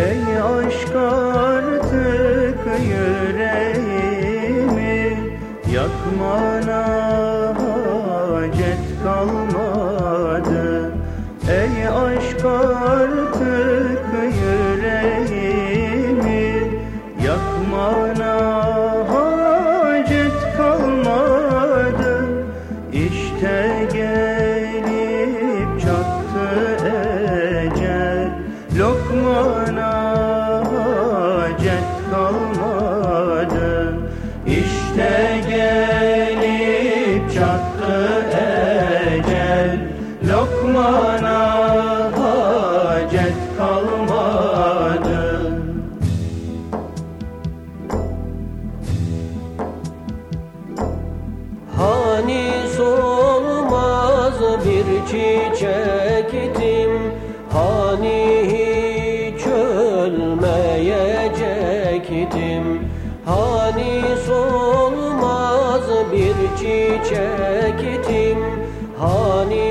Ey aşk artık yüreğimi Yakmana hacet kalmadı. Ey aşk artık yüreğimi Yakmana hacet kalmadı. İşte gel. Hacet kalmadı İşte gelip çattı ecel. Lokmana hacet kalmadı. Hani solmaz bir çiçek yiğitim Hani solmaz bir çiçek itim Hani